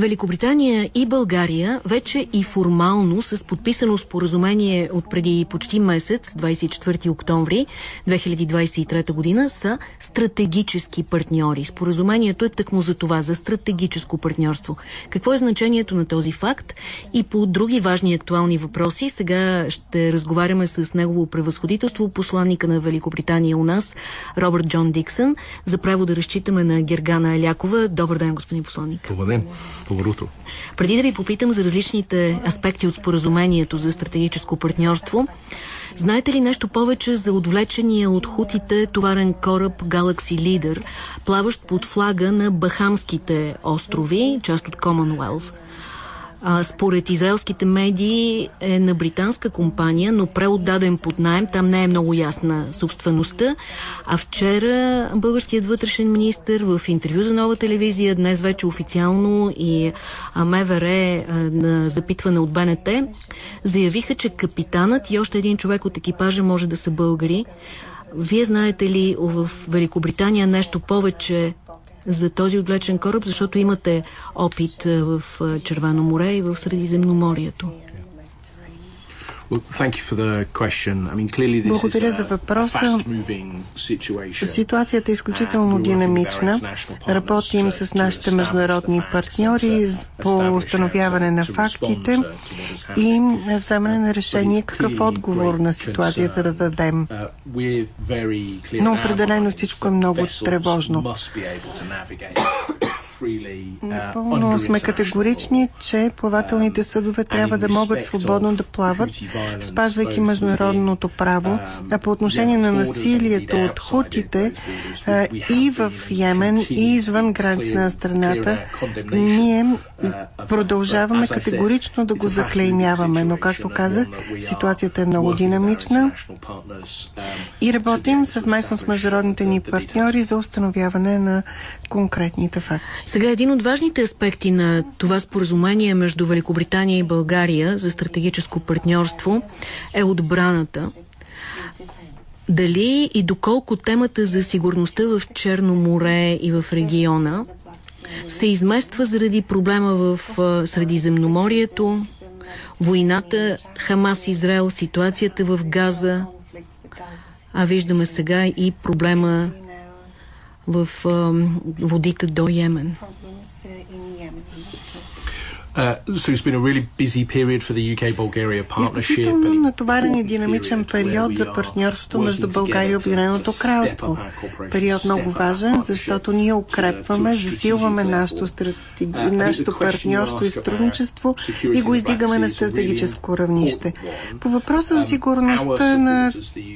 Великобритания и България вече и формално с подписано споразумение от преди почти месец, 24 октомври 2023 година, са стратегически партньори. Споразумението е тъкмо за това, за стратегическо партньорство. Какво е значението на този факт? И по други важни актуални въпроси сега ще разговаряме с негово превъзходителство, посланника на Великобритания у нас, Робърт Джон Диксън, за право да разчитаме на Гергана Алякова. Добър ден, господин посланник. Добър ден. Добро утро. Преди да ви попитам за различните аспекти от споразумението за стратегическо партньорство, знаете ли нещо повече за отвлечения от хутите товарен кораб Galaxy Leader, плаващ под флага на Бахамските острови, част от Commonwealth? А, според израелските медии е на британска компания, но преотдаден под найем. Там не е много ясна собствеността. А вчера българският вътрешен министр в интервю за нова телевизия, днес вече официално и МВР на запитване от БНТ, заявиха, че капитанът и още един човек от екипажа може да са българи. Вие знаете ли в Великобритания нещо повече за този отвлечен кораб, защото имате опит в Червено море и в Средиземноморието. Благодаря за въпроса. Ситуацията е изключително динамична. Работим с нашите международни партньори по установяване на фактите и вземане на решение какъв отговор на ситуацията да дадем. Но определено всичко е много тревожно. Напълно сме категорични, че плавателните съдове трябва да могат свободно да плават, спазвайки международното право. А по отношение на насилието от хутите и в Йемен, и извън граници на страната, ние продължаваме категорично да го заклеймяваме. Но, както казах, ситуацията е много динамична и работим съвместно с международните ни партньори за установяване на конкретните факти. Сега един от важните аспекти на това споразумение между Великобритания и България за стратегическо партньорство е отбраната. Дали и доколко темата за сигурността в Черно море и в региона се измества заради проблема в Средиземноморието, войната Хамас-Израел, ситуацията в Газа, а виждаме сега и проблема в водите до Йемен. Изключително натоварен и динамичен период за партньорството между България и Обединеното кралство. Период много важен, защото ние укрепваме, засилваме нашето, стратеги... нашето партньорство и сътрудничество и го издигаме на стратегическо равнище. По въпроса за сигурността на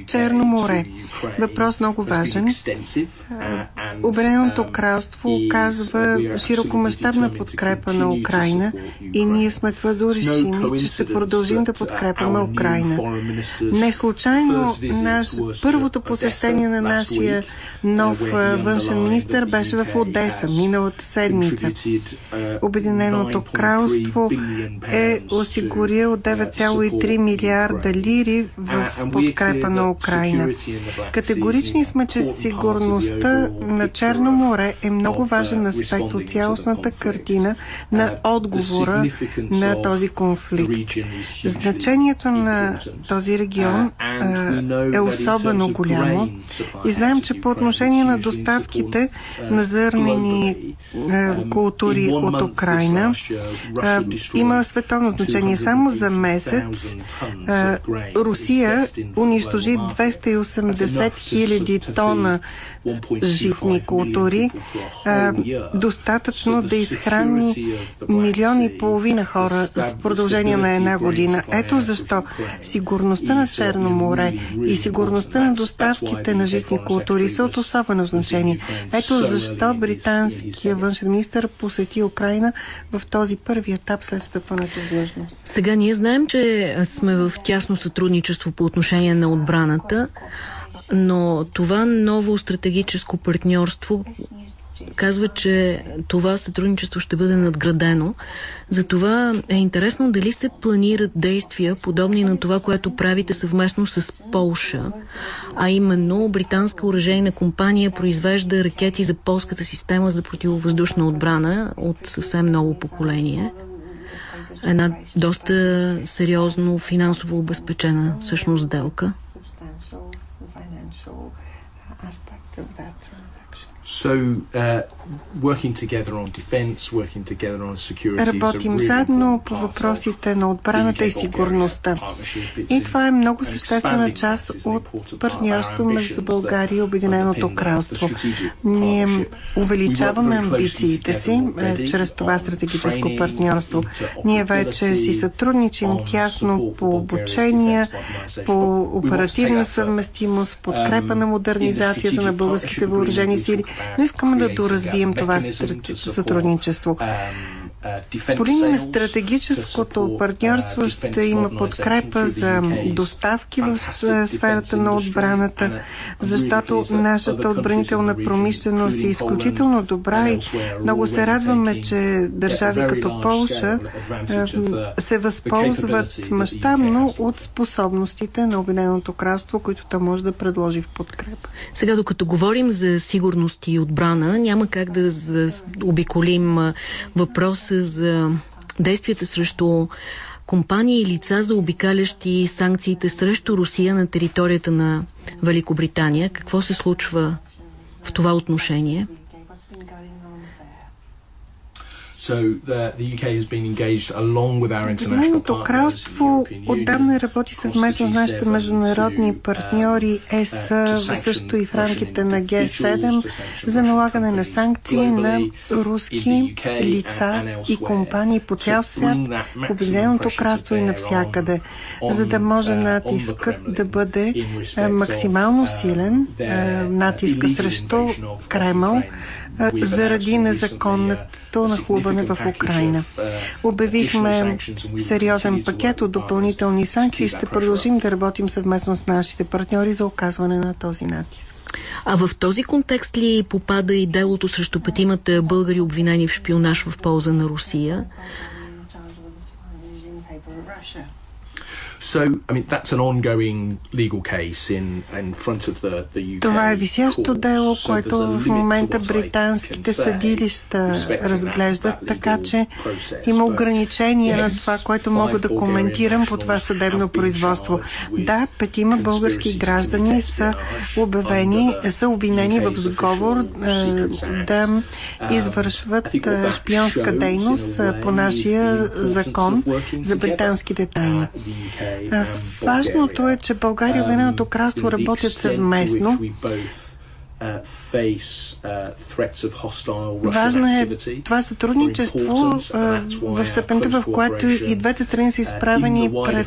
Черно море, въпрос много важен. Обединеното кралство оказва широкомащабна подкрепа на Украина и ние сме твърдо решими, че ще продължим да подкрепяме Украина. Не случайно наш, първото посещение на нашия нов външен министр беше в Одеса миналата седмица. Обединеното кралство е осигурил 9,3 милиарда лири в подкрепа на Украина. Категорични сме, че сигурността на Черно море е много важен аспект от цялостната картина на отговора на този конфликт. Значението на този регион е особено голямо. и знаем, че по отношение на доставките на зърнени култури от Украина има световно значение. Само за месец Русия унищожи 280 хиляди тона житни култури, достатъчно да изхрани милиони и половина хора в продължение на една година. Ето защо сигурността на Черно море и сигурността на доставките на житни култури са от особено значение. Ето защо британския външен министр посети Украина в този първи етап след стъпването в длъжност. Сега ние знаем, че сме в тясно сътрудничество по отношение на отбраната, но това ново стратегическо партньорство казва, че това сътрудничество ще бъде надградено. Затова е интересно дали се планират действия, подобни на това, което правите съвместно с Полша, а именно британска оръжейна компания произвежда ракети за полската система за противовъздушна отбрана от съвсем ново поколение. Една доста сериозно финансово обезпечена всъщност сделка. social aspect of that. So, uh, Работим заедно по въпросите на отбраната и сигурността. И това е много съществена част от партньорство между България и Обединеното кралство. Ние увеличаваме амбициите си е, чрез това стратегическо партньорство. Ние вече си сътрудничим тясно по обучение, по оперативна съвместимост, подкрепа на модернизацията на българските въоръжени сили, но искаме да доразвием това сътрудничество. По линия на стратегическото партньорство ще има подкрепа за доставки в сферата на отбраната, защото нашата отбранителна промишленост е изключително добра и много се радваме, че държави като Полша се възползват мащабно от способностите на Обединеното кралство, които то може да предложи в подкрепа. Сега, докато говорим за сигурност и отбрана, няма как да обиколим въпроса за действията срещу компании и лица за обикалящи санкциите срещу Русия на територията на Великобритания. Какво се случва в това отношение? Обединеното кралство отдавна работи съвместно с нашите международни uh, партньори ЕС, също и в рамките на Г7 за налагане на санкции на руски лица и компании по цял свят, в Обединеното кралство и навсякъде, за да може uh, натискът да бъде максимално uh, силен, натиска срещу Кремъл, заради незаконното нахлуване в Украина. Обявихме сериозен пакет от допълнителни санкции и ще продължим да работим съвместно с нашите партньори за оказване на този натиск. А в този контекст ли попада и делото срещу петимата българи обвинени в шпионаж в полза на Русия? Това е висящо дело, което в момента британските съдилища разглеждат, така че има ограничения на това, което мога да коментирам по това съдебно производство. Да, петима български граждани са обявени, са обвинени в сговор да um, извършват шпионска дейност по нашия закон за британските тайни. Важното е, че България и Обединеното кралство работят съвместно. Важно е това сътрудничество в степента, в която и двете страни са изправени пред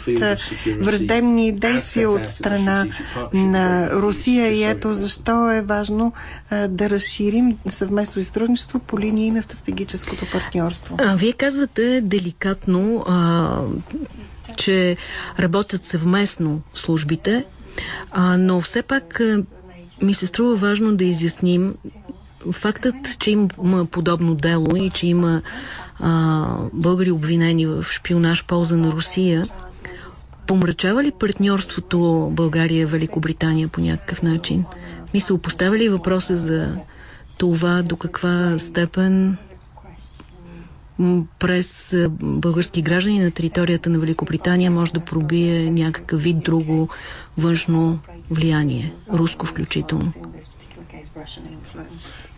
враждебни действия от страна на Русия. И ето защо е важно да разширим съвместно сътрудничество по линии на стратегическото партньорство. А, вие казвате деликатно, а, че работят съвместно службите, а, но все пак ми се струва важно да изясним фактът, че има подобно дело и че има а, българи обвинени в шпионаж полза на Русия, помрачава ли партньорството България-Великобритания по някакъв начин? Ми се опоставя ли въпроса за това до каква степен през български граждани на територията на Великобритания може да пробие някакъв вид друго външно влияние, руско включително.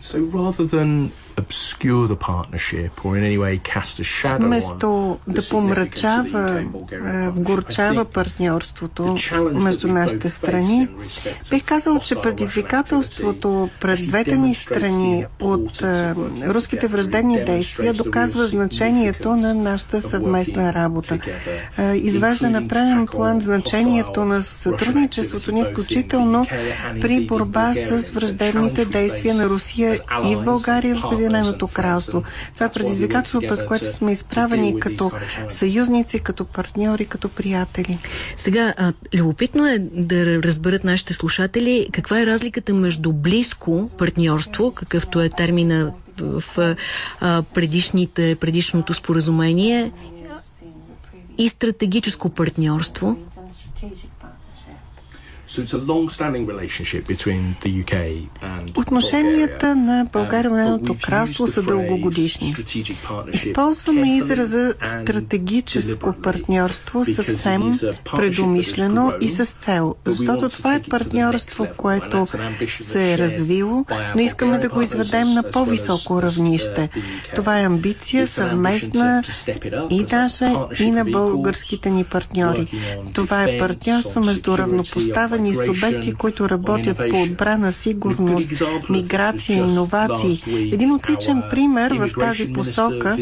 So rather than Вместо да помрачава, вгорчава партньорството между нашите страни, бих казал, че предизвикателството пред двете ни страни от руските враждебни действия доказва значението на нашата съвместна работа. Извежда на преден план значението на сътрудничеството ни, включително при борба с враждебни враждебните действия на Русия и в България и в Обединеното кралство. Това е предизвикателство, пред което сме изправени като съюзници, като партньори, като приятели. Сега, а, любопитно е да разберат нашите слушатели каква е разликата между близко партньорство, какъвто е термина в а, предишните, предишното споразумение и стратегическо партньорство. Отношенията на България и Обединеното кралство са дългогодишни. Използваме израза стратегическо партньорство съвсем предумишлено и с цел, защото това е партньорство, което се е развило, но искаме да го изведем на по-високо равнище. Това е амбиция съвместна и наша, и на българските ни партньори. Това е партньорство между равнопоставени отворени субекти, които работят по отбрана, сигурност, миграция, иновации. Един отличен пример в тази посока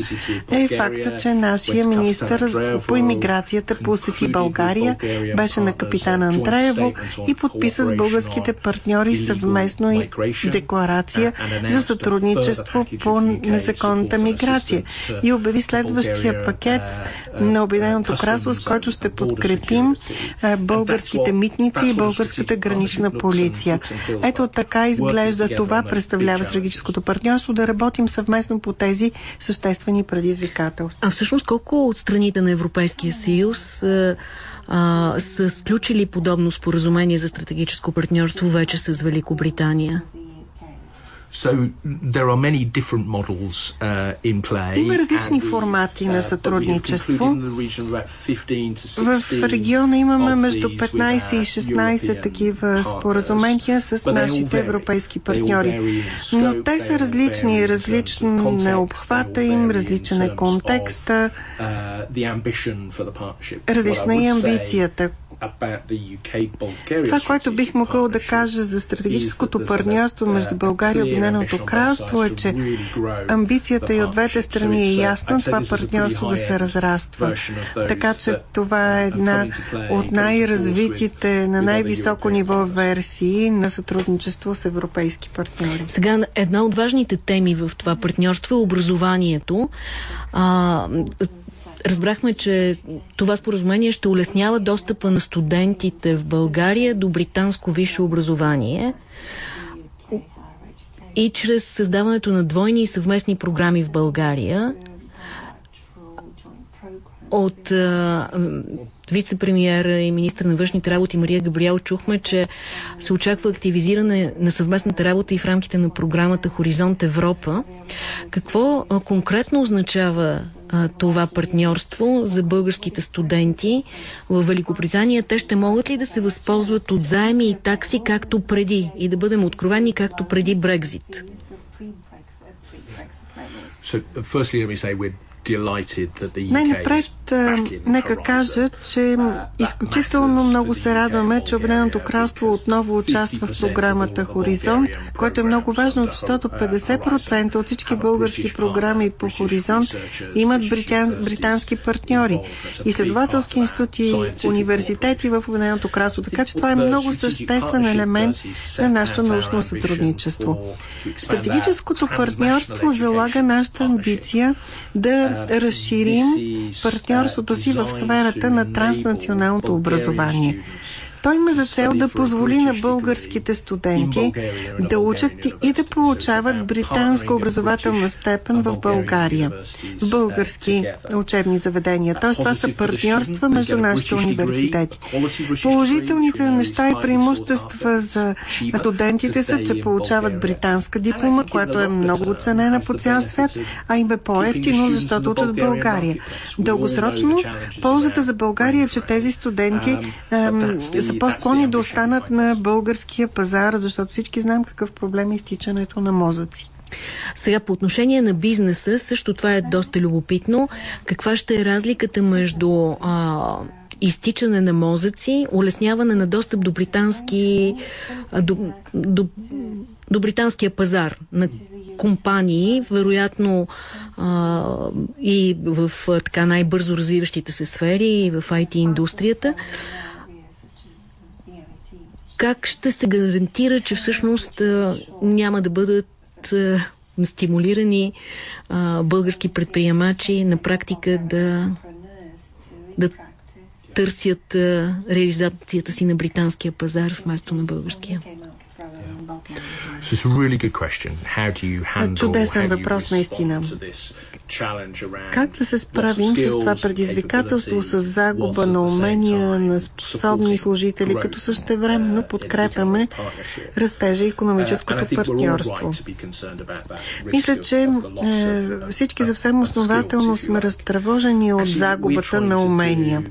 е факта, че нашия министр по иммиграцията посети България, беше на капитана Андреево и подписа с българските партньори съвместно и декларация за сътрудничество по незаконната миграция и обяви следващия пакет на Обединеното кралство, с който ще подкрепим българските митници и българската гранична полиция. Ето така изглежда това, представлява стратегическото партньорство, да работим съвместно по тези съществени предизвикателства. А всъщност колко от страните на Европейския съюз а, а, са сключили подобно споразумение за стратегическо партньорство вече с Великобритания? So there are many different models uh, in play. Има различни формати uh, на сътрудничество. В региона имаме между 15 и 16 такива споразумения с нашите европейски партньори. Но те са различни, различен е обхвата им, различен е контекста, uh, различна е амбицията, това, което бих могъл да кажа за стратегическото партньорство между България и Обединеното кралство е, че амбицията и от двете страни е ясна това партньорство да се разраства. Така че това е една от най-развитите на най-високо ниво версии на сътрудничество с европейски партньори. Сега една от важните теми в това партньорство е образованието. А, Разбрахме, че това споразумение ще улеснява достъпа на студентите в България до британско висше образование и чрез създаването на двойни и съвместни програми в България от вице-премьера и министр на външните работи Мария Габриел чухме, че се очаква активизиране на съвместната работа и в рамките на програмата Хоризонт Европа. Какво конкретно означава това партньорство за българските студенти в Великобритания? Те ще могат ли да се възползват от заеми и такси както преди и да бъдем откровени както преди Брекзит? So, firstly, let me say we're най-напред, нека кажа, че изключително много се радваме, че Обединеното кралство отново участва в програмата Хоризонт, което е много важно, защото 50% от всички български програми по Хоризонт имат британ, британски партньори, изследователски институти, университети в Обединеното кралство. Така че това е много съществен елемент на нашето научно сътрудничество. Стратегическото партньорство залага нашата амбиция да разширим партньорството си в сферата на транснационалното образование. Той има за цел да позволи на българските студенти да учат и да получават британска образователна степен в България, в български учебни заведения. Т.е. това са партньорства между нашите университети. Положителните неща и преимущества за студентите са, че получават британска диплома, която е много оценена по цял свят, а им е по-ефтино, защото учат в България. Дългосрочно, ползата за България е, че тези студенти са по-склонни да останат на българския пазар, защото всички знаем какъв проблем е изтичането на мозъци. Сега по отношение на бизнеса, също това е доста любопитно. Каква ще е разликата между а, изтичане на мозъци, улесняване на достъп до британски до, до, до британския пазар на компании, вероятно а, и в така най-бързо развиващите се сфери, и в IT индустрията. Как ще се гарантира, че всъщност няма да бъдат стимулирани български предприемачи на практика да, да търсят реализацията си на британския пазар вместо на българския? Чудесен въпрос наистина. Как да се справим с това предизвикателство, с загуба на умения, на способни служители, като същевременно подкрепяме растежа и економическото партньорство? Мисля, че е, всички съвсем основателно сме разтревожени от загубата на умения.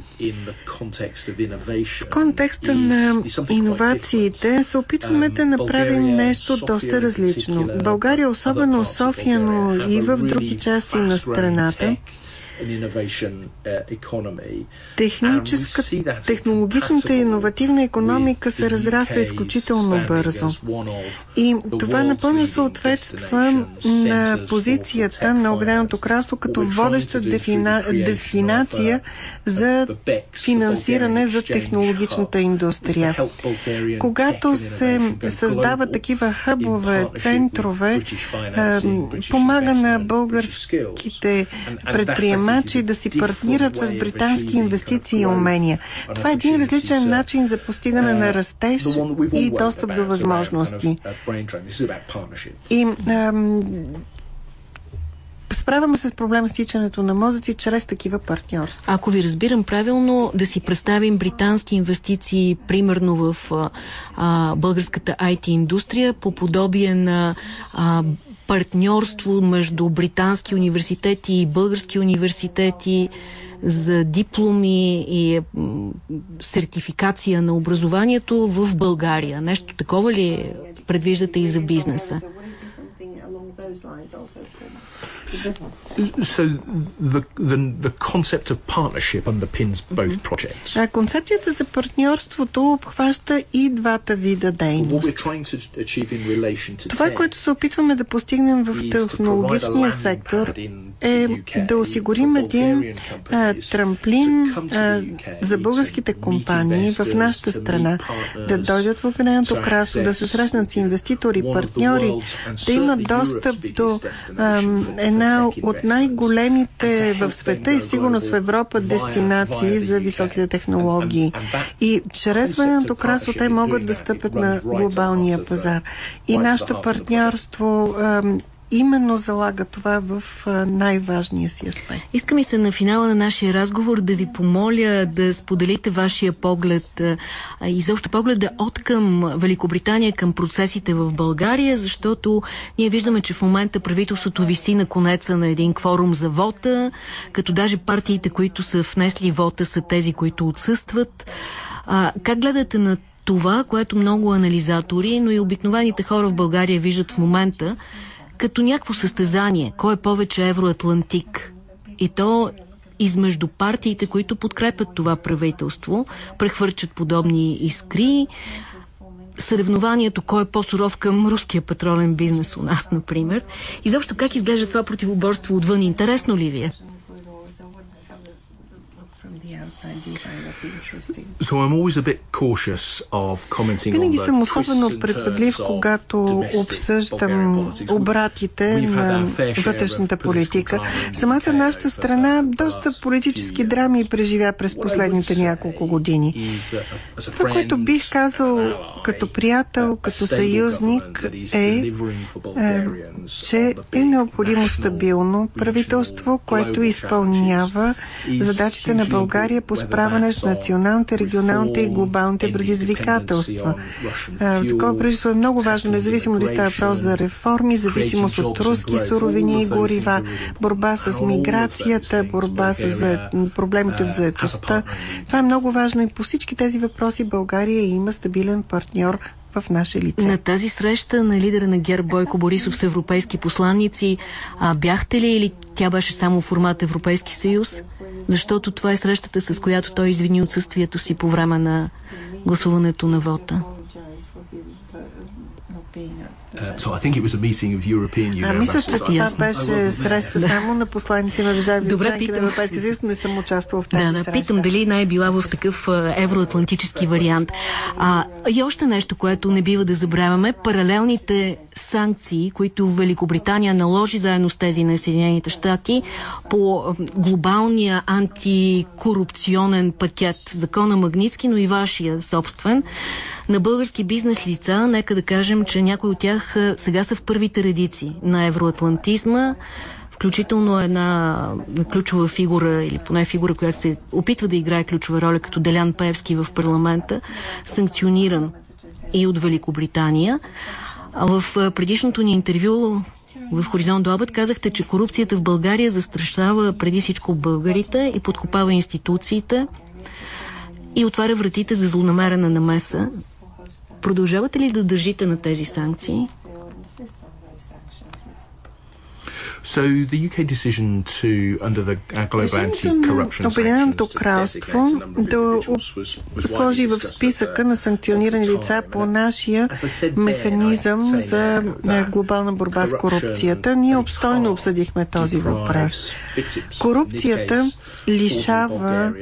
В контекста на иновациите се опитваме да направим нещо доста различно. България, особено София, но и в други части на страната, Uh, технологичната и иновативна економика се разраства изключително бързо. И това напълно съответства на позицията на Обединеното кралство като водеща дефина... дестинация за финансиране за технологичната индустрия. Когато се създават такива хъбове, центрове, помага на българските предприемачи предприемачи да си партнират с британски инвестиции и умения. Това е един различен начин за постигане на растеж и достъп до възможности. И справяме се с проблема с тичането на мозъци чрез такива партньорства. Ако ви разбирам правилно, да си представим британски инвестиции, примерно в а, българската IT-индустрия, по подобие на а, партньорство между британски университети и български университети за дипломи и сертификация на образованието в България. Нещо такова ли предвиждате и за бизнеса? So the, the, the concept of partnership underpins both mm-hmm. projects. А концепцията за партньорството обхваща и двата вида дейност. Това, което се опитваме да постигнем в технологичния сектор е да осигурим един а, трамплин а, за българските компании в нашата страна, да дойдат в Обединеното кралство, да се срещнат с инвеститори, партньори, да имат достъп до а, една от най-големите в света и сигурно в Европа дестинации за високите технологии. И чрез Обединеното кралство те могат да стъпят на глобалния пазар. И нашето партньорство именно залага това в най-важния си аспект. Искам и се на финала на нашия разговор да ви помоля да споделите вашия поглед и защо погледа от към Великобритания към процесите в България, защото ние виждаме, че в момента правителството виси на конеца на един кворум за вота, като даже партиите, които са внесли вота, са тези, които отсъстват. А, как гледате на това, което много анализатори, но и обикновените хора в България виждат в момента, като някакво състезание. Кой е повече евроатлантик? И то измежду партиите, които подкрепят това правителство, прехвърчат подобни искри. Съревнованието, кой е по-суров към руския петролен бизнес у нас, например. И заобщо как изглежда това противоборство отвън? Интересно ли ви е? Винаги съм особено предпадлив, когато обсъждам обратите на вътрешната политика. Самата нашата страна доста политически драми преживя през последните няколко години. Това, което бих казал като приятел, като съюзник е, е че е необходимо стабилно правителство, което изпълнява задачите на България по справяне с националните, регионалните и глобалните предизвикателства. Такова правителство е много важно, независимо ли става въпрос за реформи, зависимост от руски суровини и горива, борба с миграцията, борба с проблемите в заетостта. Това е много важно и по всички тези въпроси България има стабилен партньор в наше лице. На тази среща на лидера на ГЕРБ Бойко Борисов с европейски посланници а, бяхте ли или тя беше само формат Европейски съюз? Защото това е срещата, с която той извини отсъствието си по време на гласуването на вота. А, мисля, че това беше среща само на посланици на държави Добре, членки питам. на Европейския съюз. Не съм участвал в тази да, да, среща. Питам дали не е била в такъв евроатлантически вариант. А, и още нещо, което не бива да забравяме. Паралелните санкции, които Великобритания наложи заедно с тези на Съединените щати по глобалния антикорупционен пакет, закона Магницки, но и вашия собствен, на български бизнес лица, нека да кажем, че някои от тях сега са в първите редици на евроатлантизма, включително една ключова фигура, или поне фигура, която се опитва да играе ключова роля, като Делян Певски в парламента, санкциониран и от Великобритания. А в предишното ни интервю в Хоризонт до обед казахте, че корупцията в България застрашава преди всичко българите и подкопава институциите и отваря вратите за злонамерена намеса. Продължавате ли да държите на тези санкции? So the UK decision to, under the Global Anti-Corruption Обединеното кралство да сложи в списъка на санкционирани лица по нашия механизъм за глобална борба с корупцията. Ние обстойно обсъдихме този въпрос. Корупцията лишава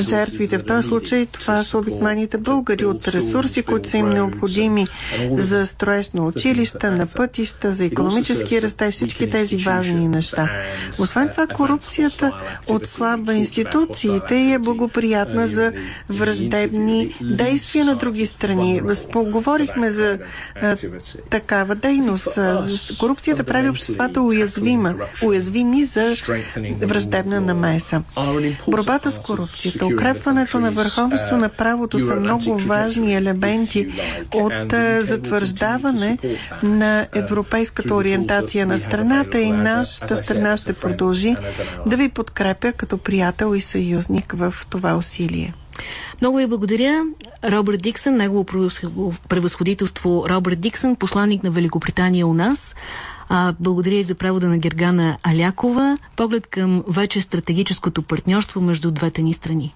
жертвите. В този случай това са обикновените българи от ресурси, които са им необходими за строеж на училища, на пътища, за економически растеж, всички тези важни неща. Освен това, корупцията отслабва институциите и е благоприятна за враждебни действия на други страни. Поговорихме за а, такава дейност. Корупцията прави обществата уязвима, уязвими за враждебна намеса. Борбата с корупцията, укрепването на върховенство на правото са много важни елементи от затвърждаване на европейската ориентация на страната и нашата страна ще продължи да ви подкрепя като приятел и съюзник в това усилие. Много ви благодаря. Робърт Диксън, негово превъзходителство Робърт Диксън, посланник на Великобритания у нас. Благодаря и за правода на Гергана Алякова. Поглед към вече стратегическото партньорство между двете ни страни.